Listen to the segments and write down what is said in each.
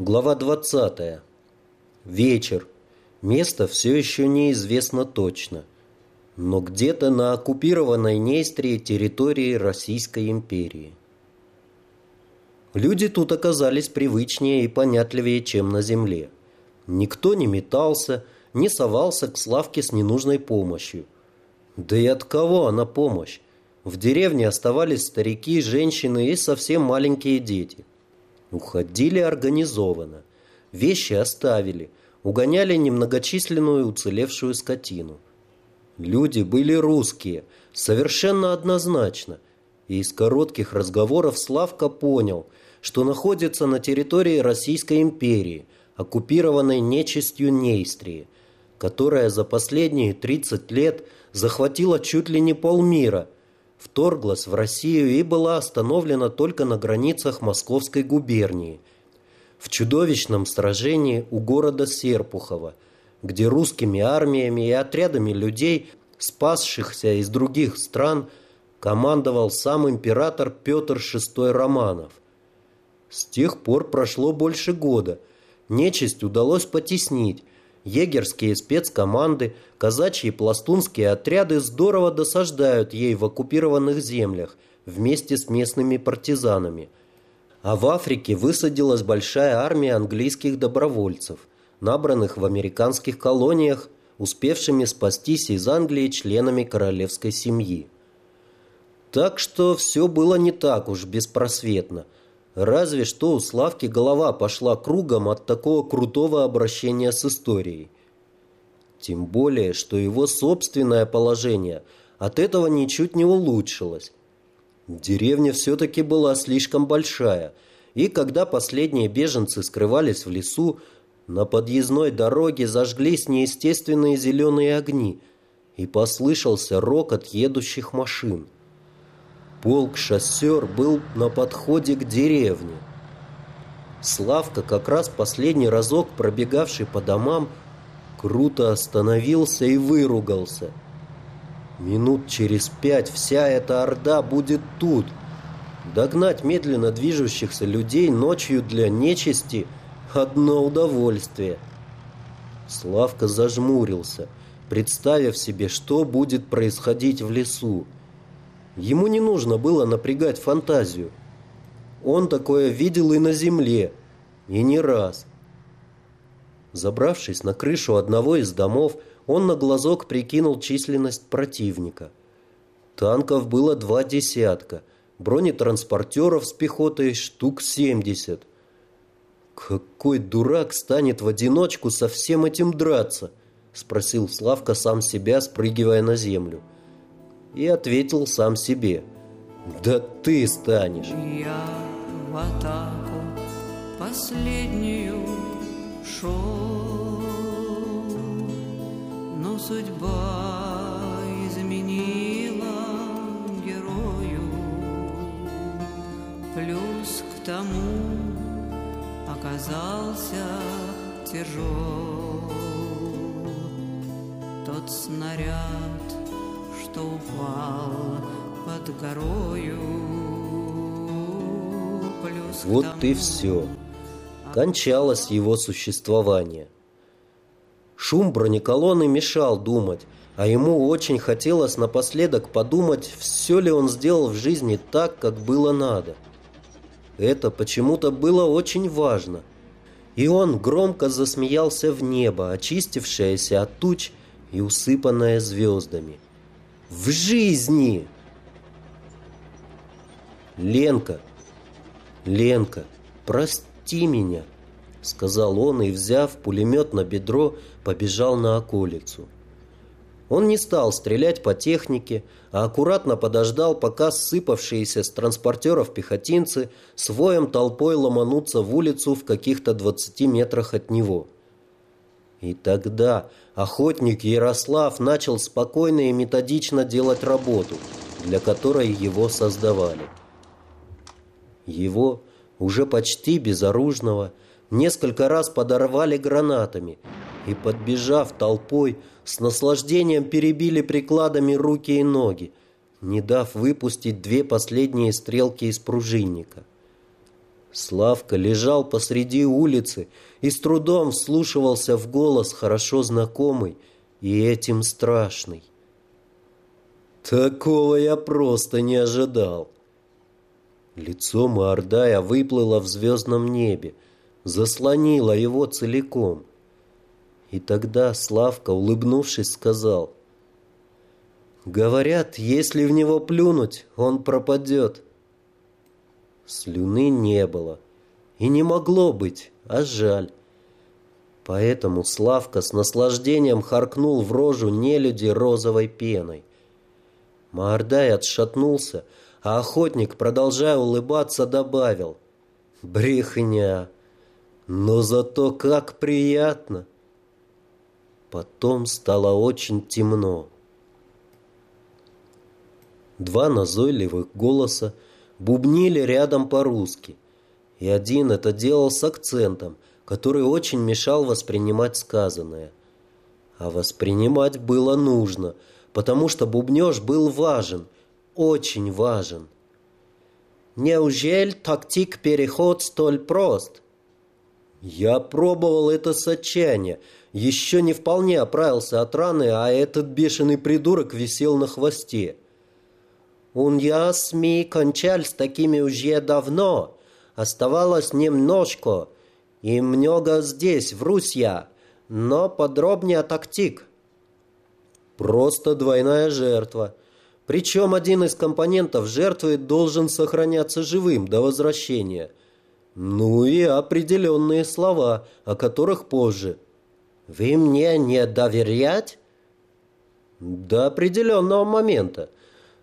Глава 20. Вечер. Место все еще неизвестно точно. Но где-то на оккупированной Нейстрии территории Российской империи. Люди тут оказались привычнее и понятливее, чем на земле. Никто не метался, не совался к Славке с ненужной помощью. Да и от кого она помощь? В деревне оставались старики, женщины и совсем маленькие дети. Уходили организованно. Вещи оставили. Угоняли немногочисленную уцелевшую скотину. Люди были русские, совершенно однозначно. И из коротких разговоров Славка понял, что находится на территории Российской империи, оккупированной нечистью Нейстрии, которая за последние 30 лет захватила чуть ли не полмира – вторглась в Россию и была остановлена только на границах Московской губернии, в чудовищном сражении у города Серпухово, где русскими армиями и отрядами людей, спасшихся из других стран, командовал сам император Петр VI Романов. С тех пор прошло больше года. Нечисть удалось потеснить, Егерские спецкоманды, казачьи пластунские отряды здорово досаждают ей в оккупированных землях вместе с местными партизанами. А в Африке высадилась большая армия английских добровольцев, набранных в американских колониях, успевшими спастись из Англии членами королевской семьи. Так что все было не так уж беспросветно – Разве что у Славки голова пошла кругом от такого крутого обращения с историей. Тем более, что его собственное положение от этого ничуть не улучшилось. Деревня все-таки была слишком большая, и когда последние беженцы скрывались в лесу, на подъездной дороге зажглись неестественные зеленые огни, и послышался рокот едущих машин. Полк шоссер был на подходе к деревне. Славка, как раз последний разок пробегавший по домам, круто остановился и выругался. Минут через пять вся эта орда будет тут. Догнать медленно движущихся людей ночью для нечисти – одно удовольствие. Славка зажмурился, представив себе, что будет происходить в лесу. Ему не нужно было напрягать фантазию. Он такое видел и на земле, и не раз. Забравшись на крышу одного из домов, он на глазок прикинул численность противника. Танков было два десятка, бронетранспортеров с пехотой штук семьдесят. «Какой дурак станет в одиночку со всем этим драться?» – спросил Славка сам себя, спрыгивая на землю – и ответил сам себе. «Да ты станешь!» Я в атаку последнюю шел, но судьба изменила герою. Плюс к тому оказался тяжел тот снаряд, что упал под горою. Вот и все. Кончалось его существование. Шум бронеколонны мешал думать, а ему очень хотелось напоследок подумать, все ли он сделал в жизни так, как было надо. Это почему-то было очень важно. И он громко засмеялся в небо, очистившееся от туч и усыпанное звездами в жизни. Ленка, Ленка, прости меня, сказал он и, взяв пулемет на бедро, побежал на околицу. Он не стал стрелять по технике, а аккуратно подождал, пока сыпавшиеся с транспортеров пехотинцы с толпой ломанутся в улицу в каких-то двадцати метрах от него. И тогда охотник Ярослав начал спокойно и методично делать работу, для которой его создавали. Его, уже почти безоружного, несколько раз подорвали гранатами и, подбежав толпой, с наслаждением перебили прикладами руки и ноги, не дав выпустить две последние стрелки из пружинника. Славка лежал посреди улицы и с трудом вслушивался в голос хорошо знакомый и этим страшный. Такого я просто не ожидал. Лицо Маордая выплыло в звездном небе, заслонило его целиком. И тогда Славка, улыбнувшись, сказал, «Говорят, если в него плюнуть, он пропадет». Слюны не было. И не могло быть, а жаль. Поэтому Славка с наслаждением харкнул в рожу нелюди розовой пеной. Маордай отшатнулся, а охотник, продолжая улыбаться, добавил. «Брехня! Но зато как приятно!» Потом стало очень темно. Два назойливых голоса бубнили рядом по-русски. И один это делал с акцентом, который очень мешал воспринимать сказанное. А воспринимать было нужно, потому что бубнеж был важен, очень важен. Неужели тактик переход столь прост? Я пробовал это с отчаяния, еще не вполне оправился от раны, а этот бешеный придурок висел на хвосте. Он я СМИ кончал с такими уже давно. Оставалось немножко. И много здесь, в Русья. Но подробнее тактик. Просто двойная жертва. Причем один из компонентов жертвы должен сохраняться живым до возвращения. Ну и определенные слова, о которых позже. Вы мне не доверять? До определенного момента.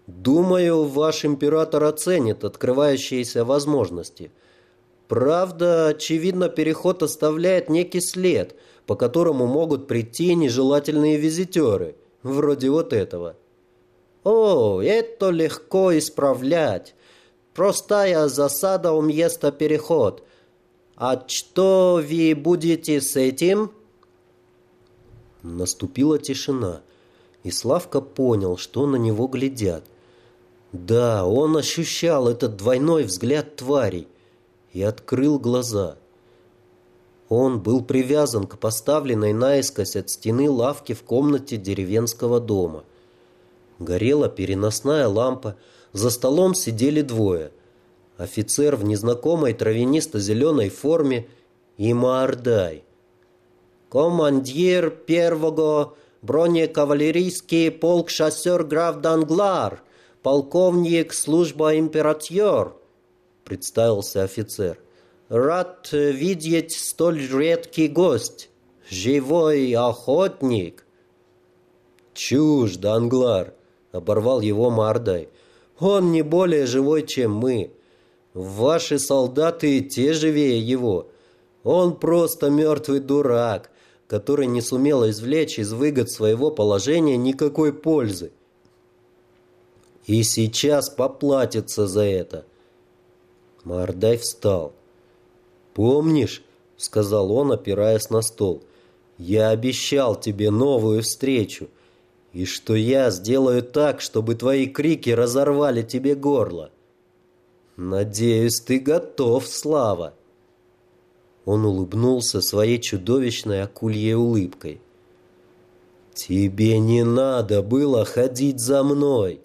Думаю, ваш император оценит открывающиеся возможности. Правда, очевидно, переход оставляет некий след, по которому могут прийти нежелательные визитеры, вроде вот этого. О, это легко исправлять. Простая засада у места переход. А что вы будете с этим? Наступила тишина, и Славка понял, что на него глядят. Да, он ощущал этот двойной взгляд тварей и открыл глаза. Он был привязан к поставленной наискось от стены лавке в комнате деревенского дома. Горела переносная лампа, за столом сидели двое. Офицер в незнакомой травянисто-зеленой форме и Маордай. «Командир первого бронекавалерийский полк шоссер граф Данглар», полковник служба император», — представился офицер. «Рад видеть столь редкий гость, живой охотник». «Чушь, Данглар!» — оборвал его Мардай. «Он не более живой, чем мы. Ваши солдаты те живее его. Он просто мертвый дурак, который не сумел извлечь из выгод своего положения никакой пользы. И сейчас поплатится за это. Мордай встал. «Помнишь?» — сказал он, опираясь на стол. «Я обещал тебе новую встречу, и что я сделаю так, чтобы твои крики разорвали тебе горло. Надеюсь, ты готов, Слава!» Он улыбнулся своей чудовищной акульей улыбкой. «Тебе не надо было ходить за мной!»